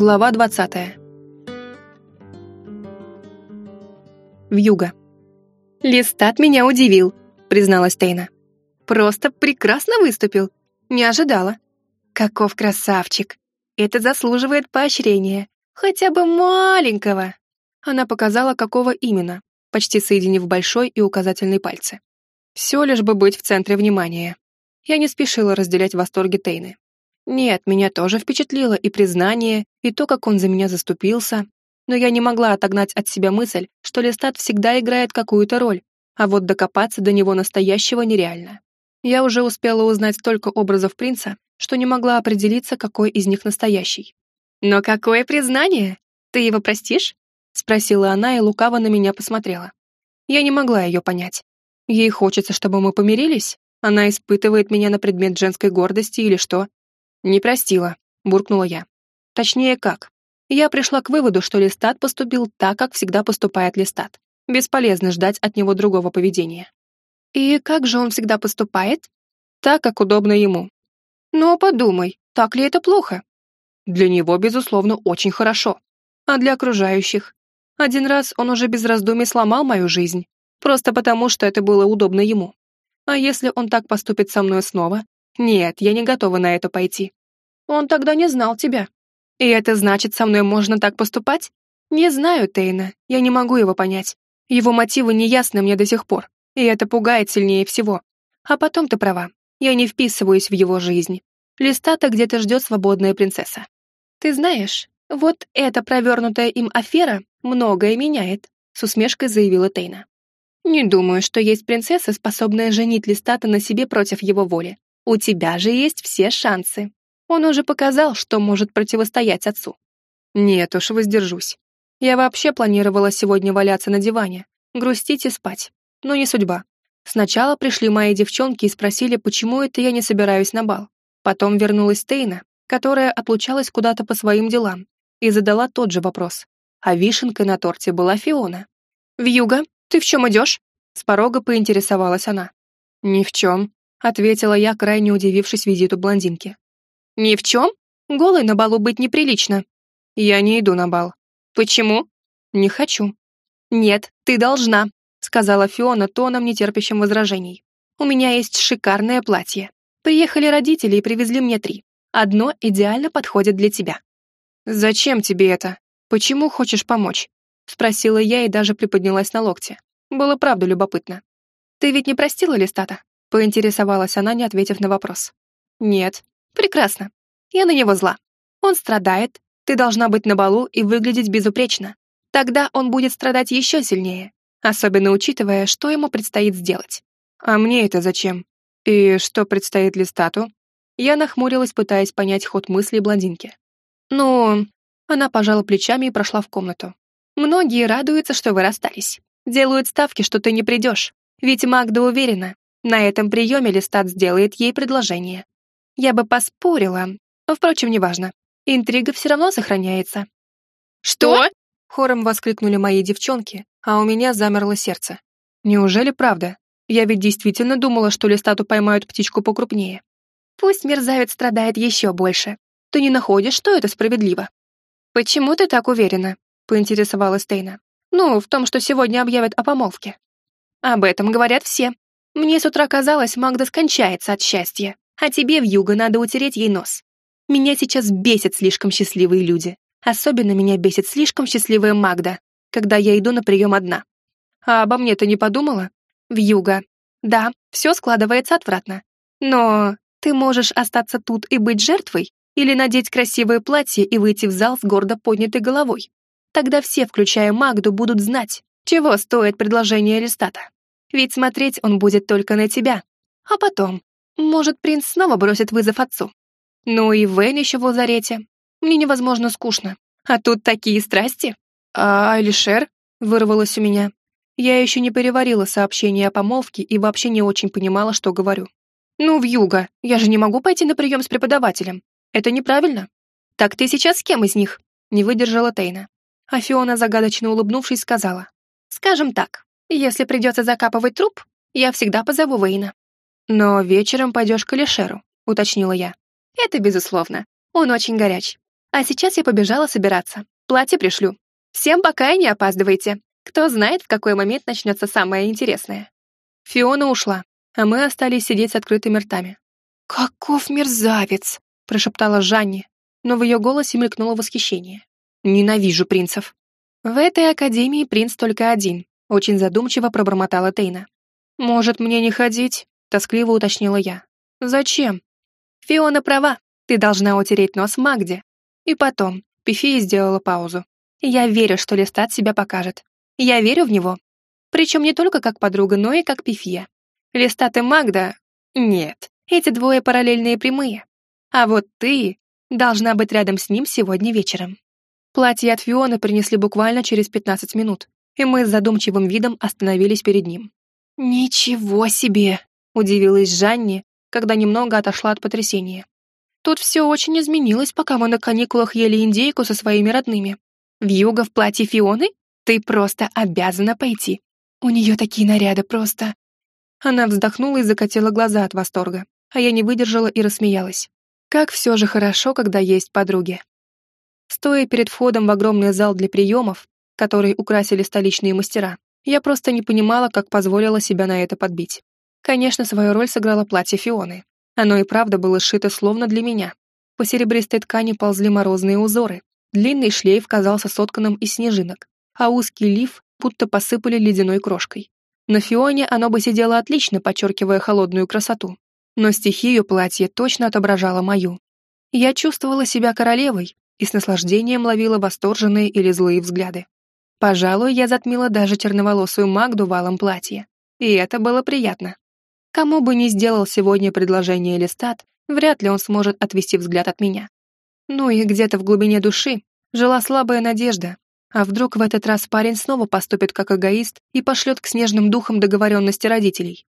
Глава 20. Вьюга. «Листат меня удивил», — призналась Тейна. «Просто прекрасно выступил. Не ожидала. Каков красавчик. Это заслуживает поощрения. Хотя бы маленького». Она показала, какого именно, почти соединив большой и указательный пальцы. Все лишь бы быть в центре внимания. Я не спешила разделять восторги Тейны. Нет, меня тоже впечатлило и признание, и то, как он за меня заступился, но я не могла отогнать от себя мысль, что Листат всегда играет какую-то роль, а вот докопаться до него настоящего нереально. Я уже успела узнать столько образов принца, что не могла определиться, какой из них настоящий. «Но какое признание? Ты его простишь?» — спросила она и лукаво на меня посмотрела. Я не могла ее понять. Ей хочется, чтобы мы помирились? Она испытывает меня на предмет женской гордости или что? «Не простила», — буркнула я. «Точнее, как? Я пришла к выводу, что Листат поступил так, как всегда поступает Листат. Бесполезно ждать от него другого поведения». «И как же он всегда поступает?» «Так, как удобно ему». «Но подумай, так ли это плохо?» «Для него, безусловно, очень хорошо. А для окружающих? Один раз он уже без раздумий сломал мою жизнь, просто потому, что это было удобно ему. А если он так поступит со мной снова, нет, я не готова на это пойти. Он тогда не знал тебя. И это значит, со мной можно так поступать? Не знаю, Тейна, я не могу его понять. Его мотивы не ясны мне до сих пор, и это пугает сильнее всего. А потом ты права, я не вписываюсь в его жизнь. Листата где-то ждет свободная принцесса. Ты знаешь, вот эта провернутая им афера многое меняет, с усмешкой заявила Тейна. Не думаю, что есть принцесса, способная женить Листата на себе против его воли. У тебя же есть все шансы. Он уже показал, что может противостоять отцу. Нет уж, воздержусь. Я вообще планировала сегодня валяться на диване, грустить и спать. Но не судьба. Сначала пришли мои девчонки и спросили, почему это я не собираюсь на бал. Потом вернулась Тейна, которая отлучалась куда-то по своим делам, и задала тот же вопрос. А вишенкой на торте была Фиона. «Вьюга, ты в чем идешь?» С порога поинтересовалась она. «Ни в чем», ответила я, крайне удивившись визиту блондинки. «Ни в чем? Голой на балу быть неприлично». «Я не иду на бал». «Почему?» «Не хочу». «Нет, ты должна», — сказала Фиона тоном, нетерпящим возражений. «У меня есть шикарное платье. Приехали родители и привезли мне три. Одно идеально подходит для тебя». «Зачем тебе это? Почему хочешь помочь?» — спросила я и даже приподнялась на локте. Было правда любопытно. «Ты ведь не простила Листата?» Поинтересовалась она, не ответив на вопрос. «Нет. Прекрасно. Я на него зла. Он страдает, ты должна быть на балу и выглядеть безупречно. Тогда он будет страдать еще сильнее, особенно учитывая, что ему предстоит сделать. А мне это зачем? И что предстоит Листату? Я нахмурилась, пытаясь понять ход мысли блондинки. Ну, она пожала плечами и прошла в комнату. Многие радуются, что вы расстались. Делают ставки, что ты не придешь. Ведь Магда уверена, на этом приеме Листат сделает ей предложение. Я бы поспорила, но, впрочем, неважно. Интрига все равно сохраняется. «Что?» — хором воскликнули мои девчонки, а у меня замерло сердце. Неужели правда? Я ведь действительно думала, что Листату поймают птичку покрупнее. Пусть мерзавец страдает еще больше. Ты не находишь, что это справедливо? «Почему ты так уверена?» — поинтересовалась Тейна. «Ну, в том, что сегодня объявят о помолвке». «Об этом говорят все», мне с утра казалось, Магда скончается от счастья, а тебе в юго надо утереть ей нос. Меня сейчас бесят слишком счастливые люди. Особенно меня бесит слишком счастливая Магда, когда я иду на прием одна. А обо мне ты не подумала? В юго. Да, все складывается отвратно. Но ты можешь остаться тут и быть жертвой, или надеть красивое платье и выйти в зал с гордо поднятой головой. Тогда все, включая Магду, будут знать, чего стоит предложение Аристата. Ведь смотреть он будет только на тебя. А потом, может, принц снова бросит вызов отцу. Ну и Вейн еще в лазарете. Мне невозможно скучно. А тут такие страсти. А Алишер? Вырвалось у меня. Я еще не переварила сообщение о помолвке и вообще не очень понимала, что говорю. «Ну, в юго. Я же не могу пойти на прием с преподавателем. Это неправильно». «Так ты сейчас с кем из них?» Не выдержала Тейна. А Фиона, загадочно улыбнувшись, сказала. «Скажем так, если придется закапывать труп, я всегда позову Вейна. Но вечером пойдешь к Алишеру, уточнила я. Это безусловно. Он очень горяч. А сейчас я побежала собираться. Платье пришлю. Всем пока и не опаздывайте. Кто знает, в какой момент начнется самое интересное. Фиона ушла, а мы остались сидеть с открытыми ртами. «Каков мерзавец!» — прошептала Жанни, но в ее голосе мелькнуло восхищение. «Ненавижу принцев». «В этой академии принц только один», — очень задумчиво пробормотала Тейна. «Может, мне не ходить?» — тоскливо уточнила я. «Зачем?» «Фиона права. Ты должна утереть нос Магде. И потом, Пифия сделала паузу. Я верю, что Листат себя покажет. Я верю в него. Причем не только как подруга, но и как Пифия. Листат и Магда... Нет, эти двое параллельные прямые. А вот ты должна быть рядом с ним сегодня вечером. Платье от Фионы принесли буквально через 15 минут, и мы с задумчивым видом остановились перед ним. «Ничего себе!» — удивилась Жанни, когда немного отошла от потрясения. Тут все очень изменилось, пока мы на каникулах ели индейку со своими родными. В юго в платье Фионы? Ты просто обязана пойти. У нее такие наряды просто. Она вздохнула и закатила глаза от восторга, а я не выдержала и рассмеялась. Как все же хорошо, когда есть подруги. Стоя перед входом в огромный зал для приемов, который украсили столичные мастера, я просто не понимала, как позволила себя на это подбить. Конечно, свою роль сыграло платье Фионы. Оно и правда было сшито словно для меня. По серебристой ткани ползли морозные узоры. Длинный шлейф казался сотканным из снежинок, а узкий лиф будто посыпали ледяной крошкой. На Фионе оно бы сидело отлично, подчеркивая холодную красоту. Но стихию платье точно отображало мою. Я чувствовала себя королевой и с наслаждением ловила восторженные или злые взгляды. Пожалуй, я затмила даже черноволосую Магду валом платья. И это было приятно. Кому бы ни сделал сегодня предложение Листат, вряд ли он сможет отвести взгляд от меня. Ну и где-то в глубине души жила слабая надежда. А вдруг в этот раз парень снова поступит как эгоист и пошлет к снежным духам договоренности родителей?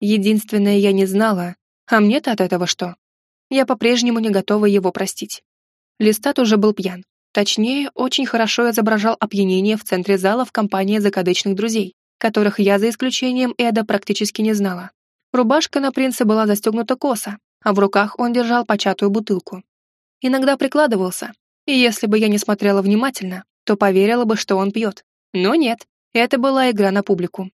Единственное, я не знала, а мне-то от этого что? Я по-прежнему не готова его простить. Листат уже был пьян. Точнее, очень хорошо изображал опьянение в центре зала в компании закадычных друзей, которых я, за исключением Эда, практически не знала. Рубашка на принце была застегнута косо, а в руках он держал початую бутылку. Иногда прикладывался, и если бы я не смотрела внимательно, то поверила бы, что он пьет. Но нет, это была игра на публику.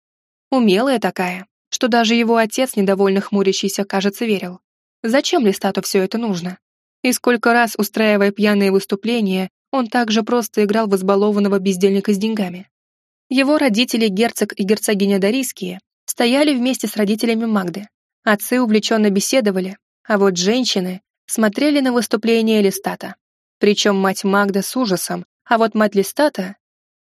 Умелая такая, что даже его отец, недовольно хмурящийся, кажется, верил. Зачем Листату все это нужно? И сколько раз, устраивая пьяные выступления, он также просто играл в избалованного бездельника с деньгами. Его родители, герцог и герцогиня Дарийские, стояли вместе с родителями Магды. Отцы увлеченно беседовали, а вот женщины смотрели на выступление Листата. Причем мать Магда с ужасом, а вот мать Листата...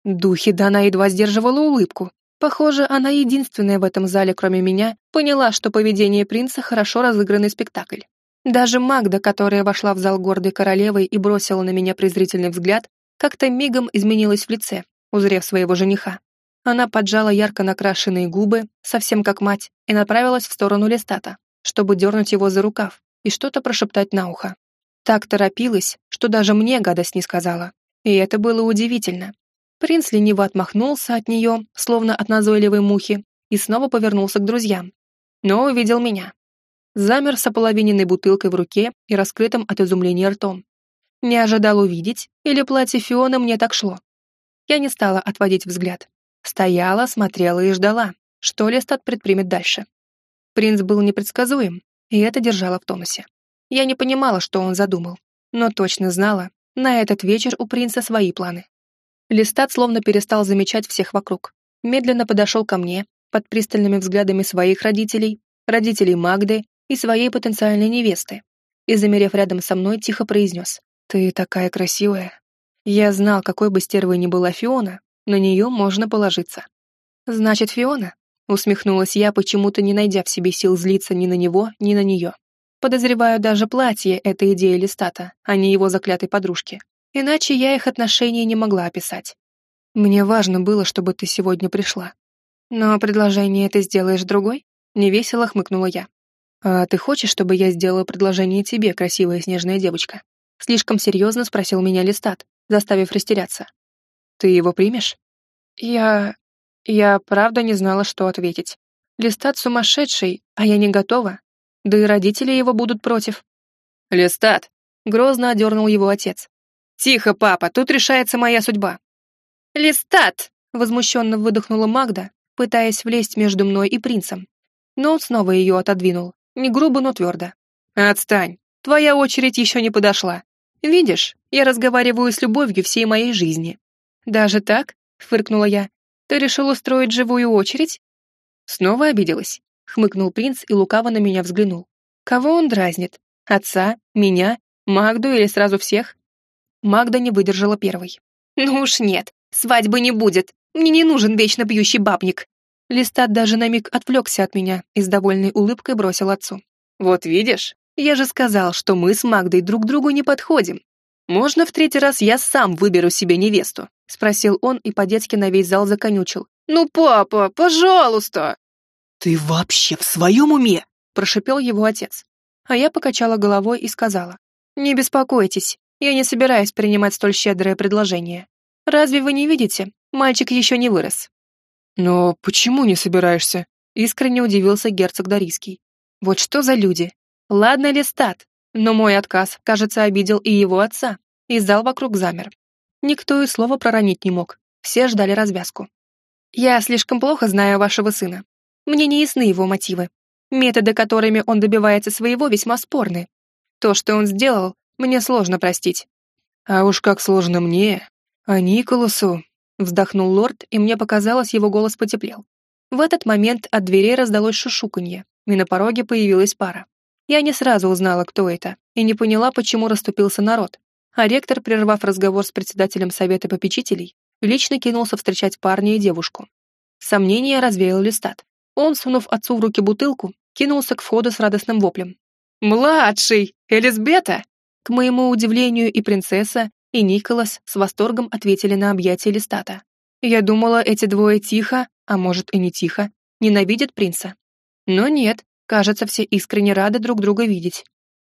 Духи, да она едва сдерживала улыбку. Похоже, она единственная в этом зале, кроме меня, поняла, что поведение принца хорошо разыгранный спектакль. Даже Магда, которая вошла в зал гордой королевой и бросила на меня презрительный взгляд, как-то мигом изменилась в лице, узрев своего жениха. Она поджала ярко накрашенные губы, совсем как мать, и направилась в сторону Листата, чтобы дернуть его за рукав и что-то прошептать на ухо. Так торопилась, что даже мне гадость не сказала. И это было удивительно. Принц лениво отмахнулся от нее, словно от назойливой мухи, и снова повернулся к друзьям. Но увидел меня. Замер с ополовиненной бутылкой в руке и раскрытым от изумления ртом. Не ожидал увидеть, или платье Фиона мне так шло. Я не стала отводить взгляд. Стояла, смотрела и ждала, что Лестат предпримет дальше. Принц был непредсказуем, и это держало в тонусе. Я не понимала, что он задумал, но точно знала, на этот вечер у принца свои планы. Листат словно перестал замечать всех вокруг. Медленно подошел ко мне, под пристальными взглядами своих родителей, родителей Магды и своей потенциальной невесты, и, замерев рядом со мной, тихо произнес «Ты такая красивая». Я знал, какой бы стервой ни была Фиона, на нее можно положиться. «Значит, Фиона?» — усмехнулась я, почему-то не найдя в себе сил злиться ни на него, ни на нее. Подозреваю, даже платье — это идея Листата, а не его заклятой подружки. Иначе я их отношения не могла описать. Мне важно было, чтобы ты сегодня пришла. Но предложение ты сделаешь другой? Невесело хмыкнула я. А ты хочешь, чтобы я сделала предложение тебе, красивая снежная девочка? Слишком серьезно спросил меня Листат, заставив растеряться. Ты его примешь? Я... Я правда не знала, что ответить. Листат сумасшедший, а я не готова. Да и родители его будут против. Листат! Грозно одернул его отец. Тихо, папа, тут решается моя судьба. Листат! Возмущенно выдохнула Магда, пытаясь влезть между мной и принцем. Но он снова ее отодвинул, не грубо, но твердо. «Отстань, твоя очередь еще не подошла. Видишь, я разговариваю с любовью всей моей жизни». «Даже так?» — фыркнула я. «Ты решил устроить живую очередь?» Снова обиделась. Хмыкнул принц и лукаво на меня взглянул. Кого он дразнит? Отца? Меня? Магду или сразу всех? Магда не выдержала первой. «Ну уж нет, свадьбы не будет. Мне не нужен вечно бьющий бабник». Листат даже на миг отвлекся от меня и с довольной улыбкой бросил отцу. «Вот видишь, я же сказал, что мы с Магдой друг другу не подходим. Можно в третий раз я сам выберу себе невесту?» Спросил он и по-детски на весь зал законючил. «Ну, папа, пожалуйста!» «Ты вообще в своем уме?» прошипел его отец. А я покачала головой и сказала. «Не беспокойтесь, я не собираюсь принимать столь щедрое предложение. Разве вы не видите? Мальчик еще не вырос». «Но почему не собираешься?» Искренне удивился герцог Дарийский. «Вот что за люди? Ладно ли стат, но мой отказ, кажется, обидел и его отца, и зал вокруг замер. Никто и слова проронить не мог, все ждали развязку. Я слишком плохо знаю вашего сына. Мне не ясны его мотивы. Методы, которыми он добивается своего, весьма спорны. То, что он сделал, мне сложно простить. А уж как сложно мне, а Николасу, вздохнул лорд, и мне показалось, его голос потеплел. В этот момент от дверей раздалось шушуканье, и на пороге появилась пара. Я не сразу узнала, кто это, и не поняла, почему расступился народ. А ректор, прервав разговор с председателем совета попечителей, лично кинулся встречать парня и девушку. Сомнение развеял листат. Он, сунув отцу в руки бутылку, кинулся к входу с радостным воплем. «Младший! Элизбета!» К моему удивлению и принцесса, и Николас с восторгом ответили на объятия Листата. Я думала, эти двое тихо, а может и не тихо, ненавидят принца. Но нет, кажется, все искренне рады друг друга видеть.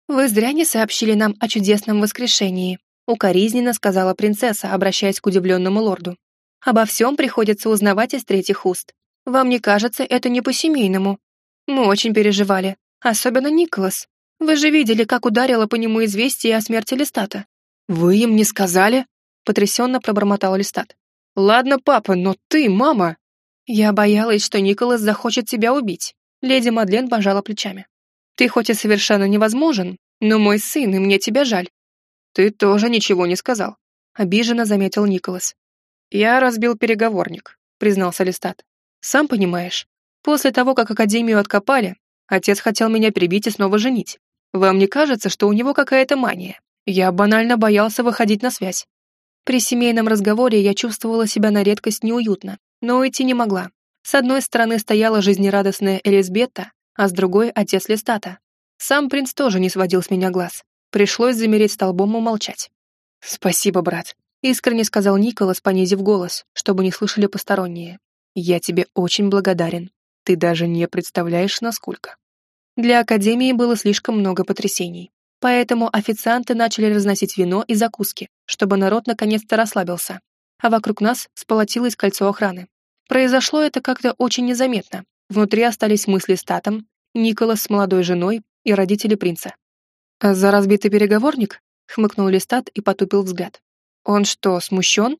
«Вы зря не сообщили нам о чудесном воскрешении», укоризненно сказала принцесса, обращаясь к удивленному лорду. «Обо всем приходится узнавать из третьих уст. Вам не кажется это не по-семейному? Мы очень переживали, особенно Николас. Вы же видели, как ударило по нему известие о смерти Листата. Вы им не сказали? Потрясенно пробормотал Листат. Ладно, папа, но ты, мама. Я боялась, что Николас захочет тебя убить. Леди Мадлен пожала плечами. Ты хоть и совершенно невозможен, но мой сын, и мне тебя жаль. Ты тоже ничего не сказал. Обиженно заметил Николас. Я разбил переговорник, признался Листат. Сам понимаешь, после того, как Академию откопали, отец хотел меня прибить и снова женить. Вам не кажется, что у него какая-то мания? Я банально боялся выходить на связь. При семейном разговоре я чувствовала себя на редкость неуютно, но уйти не могла. С одной стороны стояла жизнерадостная Элизбета, а с другой — отец Листата. Сам принц тоже не сводил с меня глаз. Пришлось замереть столбом и молчать. «Спасибо, брат», — искренне сказал Николас, понизив голос, чтобы не слышали посторонние. Я тебе очень благодарен. Ты даже не представляешь, насколько. Для Академии было слишком много потрясений. Поэтому официанты начали разносить вино и закуски, чтобы народ наконец-то расслабился. А вокруг нас сполотилось кольцо охраны. Произошло это как-то очень незаметно. Внутри остались мысли с Татом, Николас с молодой женой и родители принца. «А «За разбитый переговорник?» — хмыкнул Листат и потупил взгляд. «Он что, смущен?»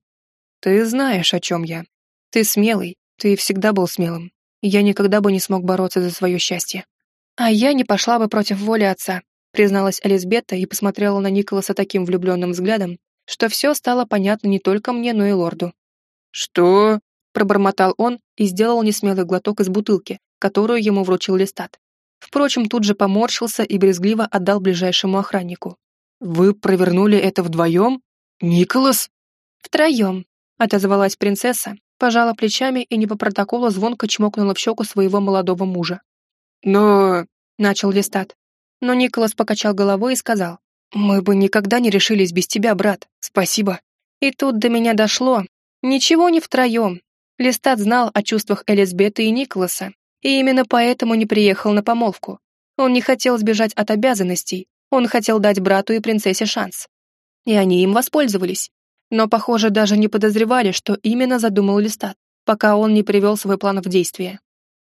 «Ты знаешь, о чем я. Ты смелый, ты всегда был смелым. Я никогда бы не смог бороться за свое счастье. А я не пошла бы против воли отца, призналась Элизбета и посмотрела на Николаса таким влюбленным взглядом, что все стало понятно не только мне, но и лорду. «Что?» — пробормотал он и сделал несмелый глоток из бутылки, которую ему вручил Листат. Впрочем, тут же поморщился и брезгливо отдал ближайшему охраннику. «Вы провернули это вдвоем? Николас?» «Втроем», — отозвалась принцесса, пожала плечами и не по протоколу звонко чмокнула в щеку своего молодого мужа. «Но...» — начал Листат. Но Николас покачал головой и сказал. «Мы бы никогда не решились без тебя, брат. Спасибо». И тут до меня дошло. Ничего не втроем. Листат знал о чувствах Элизбеты и Николаса, и именно поэтому не приехал на помолвку. Он не хотел сбежать от обязанностей, он хотел дать брату и принцессе шанс. И они им воспользовались но, похоже, даже не подозревали, что именно задумал Листат, пока он не привел свой план в действие.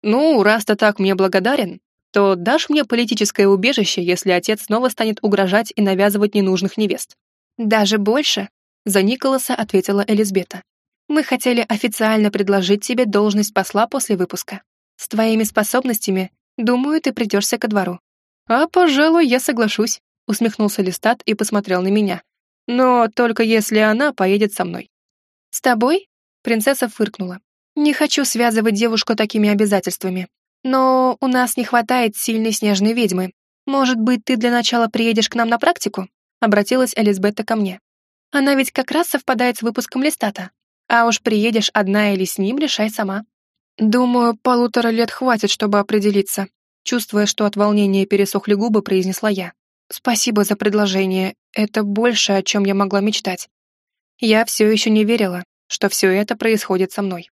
«Ну, раз ты так мне благодарен, то дашь мне политическое убежище, если отец снова станет угрожать и навязывать ненужных невест?» «Даже больше», — за Николаса ответила Элизбета. «Мы хотели официально предложить тебе должность посла после выпуска. С твоими способностями, думаю, ты придешься ко двору». «А, пожалуй, я соглашусь», — усмехнулся Листат и посмотрел на меня. «Но только если она поедет со мной». «С тобой?» — принцесса фыркнула. «Не хочу связывать девушку такими обязательствами. Но у нас не хватает сильной снежной ведьмы. Может быть, ты для начала приедешь к нам на практику?» Обратилась Элизбетта ко мне. «Она ведь как раз совпадает с выпуском Листата. А уж приедешь одна или с ним, решай сама». «Думаю, полутора лет хватит, чтобы определиться», чувствуя, что от волнения пересохли губы, произнесла я. «Спасибо за предложение. Это больше, о чем я могла мечтать». Я все еще не верила, что все это происходит со мной.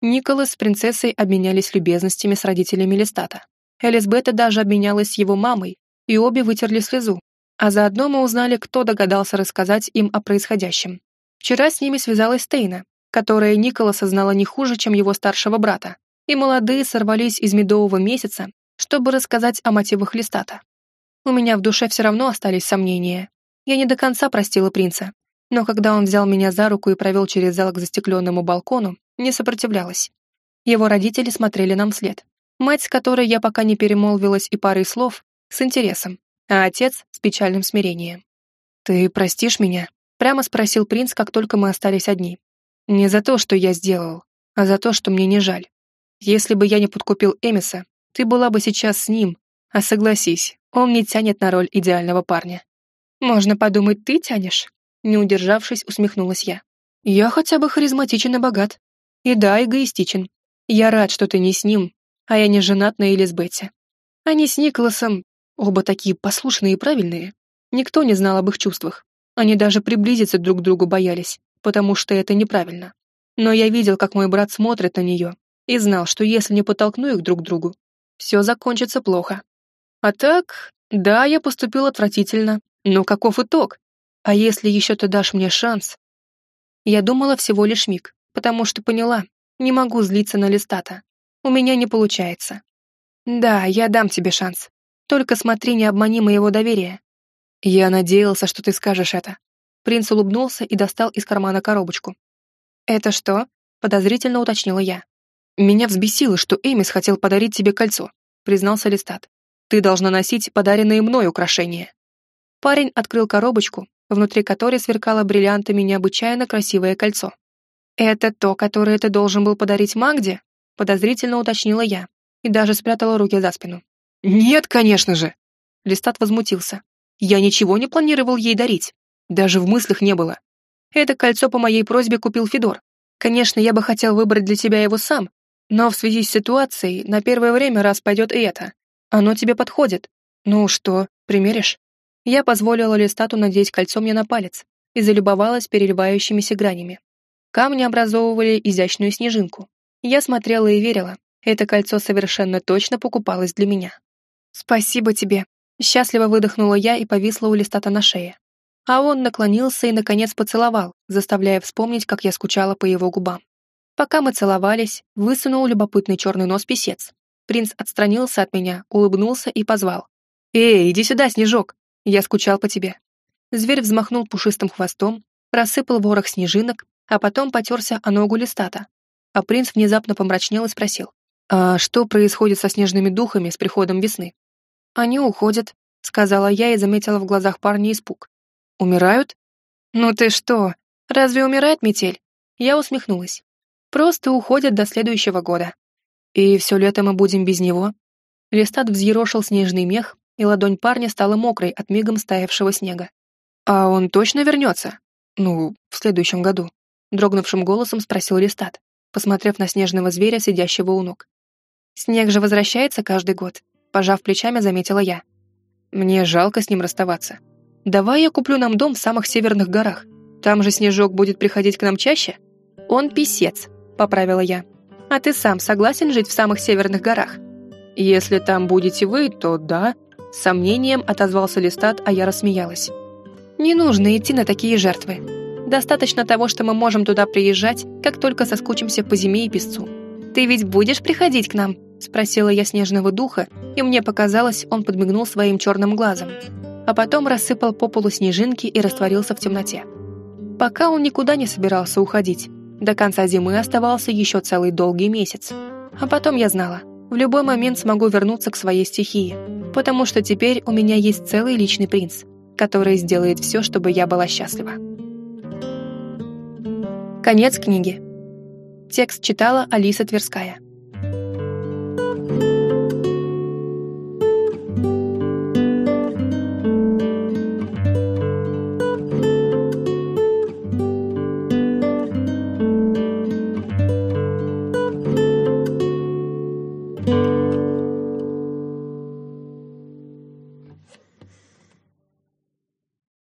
Николас с принцессой обменялись любезностями с родителями Листата. Элизбета даже обменялась с его мамой, и обе вытерли слезу. А заодно мы узнали, кто догадался рассказать им о происходящем. Вчера с ними связалась Тейна, которая Николаса знала не хуже, чем его старшего брата, и молодые сорвались из медового месяца, чтобы рассказать о мотивах Листата. У меня в душе все равно остались сомнения. Я не до конца простила принца, но когда он взял меня за руку и провел через зал к застекленному балкону, не сопротивлялась. Его родители смотрели нам вслед. Мать, с которой я пока не перемолвилась и парой слов, с интересом, а отец с печальным смирением. «Ты простишь меня?» — прямо спросил принц, как только мы остались одни. «Не за то, что я сделал, а за то, что мне не жаль. Если бы я не подкупил Эмиса, ты была бы сейчас с ним, а согласись, он не тянет на роль идеального парня». «Можно подумать, ты тянешь?» Не удержавшись, усмехнулась я. «Я хотя бы харизматичен и богат. И да, эгоистичен. Я рад, что ты не с ним, а я не женат на Элизбете. Они с Николасом, оба такие послушные и правильные. Никто не знал об их чувствах. Они даже приблизиться друг к другу боялись, потому что это неправильно. Но я видел, как мой брат смотрит на нее, и знал, что если не подтолкну их друг к другу, все закончится плохо. А так, да, я поступил отвратительно, но каков итог? А если еще ты дашь мне шанс? Я думала всего лишь миг, потому что поняла, не могу злиться на Листата. У меня не получается. Да, я дам тебе шанс. Только смотри, не обмани моего доверия. Я надеялся, что ты скажешь это. Принц улыбнулся и достал из кармана коробочку. «Это что?» — подозрительно уточнила я. «Меня взбесило, что Эмис хотел подарить тебе кольцо», — признался Листат. «Ты должна носить подаренные мной украшения». Парень открыл коробочку, внутри которой сверкало бриллиантами необычайно красивое кольцо. «Это то, которое ты должен был подарить Магде?» — подозрительно уточнила я и даже спрятала руки за спину. «Нет, конечно же!» Листат возмутился. «Я ничего не планировал ей дарить. Даже в мыслях не было. Это кольцо по моей просьбе купил Федор. Конечно, я бы хотел выбрать для тебя его сам, но в связи с ситуацией на первое время раз пойдет и это. Оно тебе подходит. Ну что, примеришь?» Я позволила Листату надеть кольцо мне на палец и залюбовалась переливающимися гранями. Камни образовывали изящную снежинку. Я смотрела и верила, это кольцо совершенно точно покупалось для меня. «Спасибо тебе», — счастливо выдохнула я и повисла у Листата на шее. А он наклонился и, наконец, поцеловал, заставляя вспомнить, как я скучала по его губам. Пока мы целовались, высунул любопытный черный нос писец. Принц отстранился от меня, улыбнулся и позвал. «Эй, иди сюда, Снежок!» Я скучал по тебе». Зверь взмахнул пушистым хвостом, рассыпал ворох снежинок, а потом потерся о ногу листата. А принц внезапно помрачнел и спросил, «А что происходит со снежными духами с приходом весны?» «Они уходят», — сказала я и заметила в глазах парня испуг. «Умирают?» «Ну ты что, разве умирает метель?» Я усмехнулась. «Просто уходят до следующего года. И все лето мы будем без него?» Листат взъерошил снежный мех, и ладонь парня стала мокрой от мигом стаявшего снега. «А он точно вернется? Ну, в следующем году?» Дрогнувшим голосом спросил Листат, посмотрев на снежного зверя, сидящего у ног. «Снег же возвращается каждый год», пожав плечами, заметила я. «Мне жалко с ним расставаться. Давай я куплю нам дом в самых северных горах. Там же снежок будет приходить к нам чаще?» «Он писец», — поправила я. «А ты сам согласен жить в самых северных горах?» «Если там будете вы, то да», с сомнением отозвался Листат, а я рассмеялась. «Не нужно идти на такие жертвы. Достаточно того, что мы можем туда приезжать, как только соскучимся по зиме и песцу. Ты ведь будешь приходить к нам?» Спросила я снежного духа, и мне показалось, он подмигнул своим черным глазом. А потом рассыпал по полу снежинки и растворился в темноте. Пока он никуда не собирался уходить. До конца зимы оставался еще целый долгий месяц. А потом я знала, в любой момент смогу вернуться к своей стихии, потому что теперь у меня есть целый личный принц, который сделает все, чтобы я была счастлива. Конец книги. Текст читала Алиса Тверская.